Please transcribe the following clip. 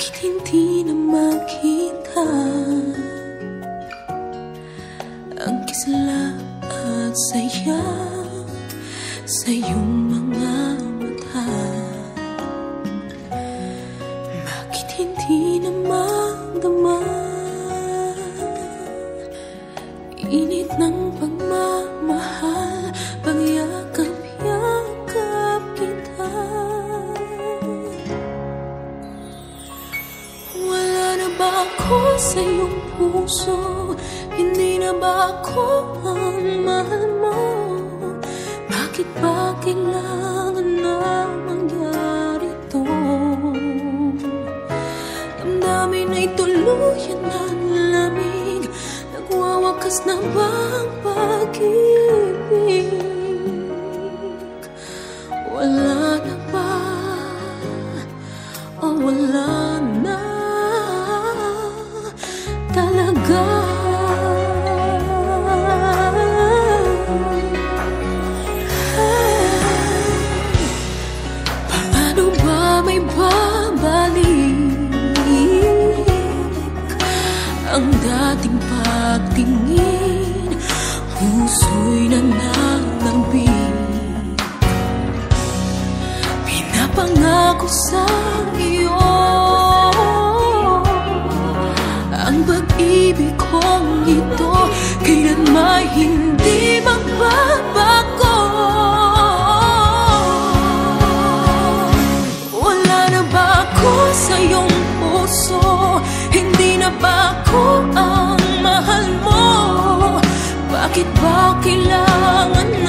hindi na makita Ang kisla at saya Sa iyong mga mata? Bakit hindi na magdama Init ng pagmamahal sa iyong puso? Hindi na ba ako ang mahal mo? Bakit ba kailangan na mangyari to? Damdamin ay tuluyan ng lamig Nagwawakas na ba ang pag-ibig? Wala Sa iyo Ang pag-ibig kong ito Kailanman hindi magbabago Wala na ba ako sa iyong puso? Hindi na ba ako ang mahal mo? Bakit ba kailangan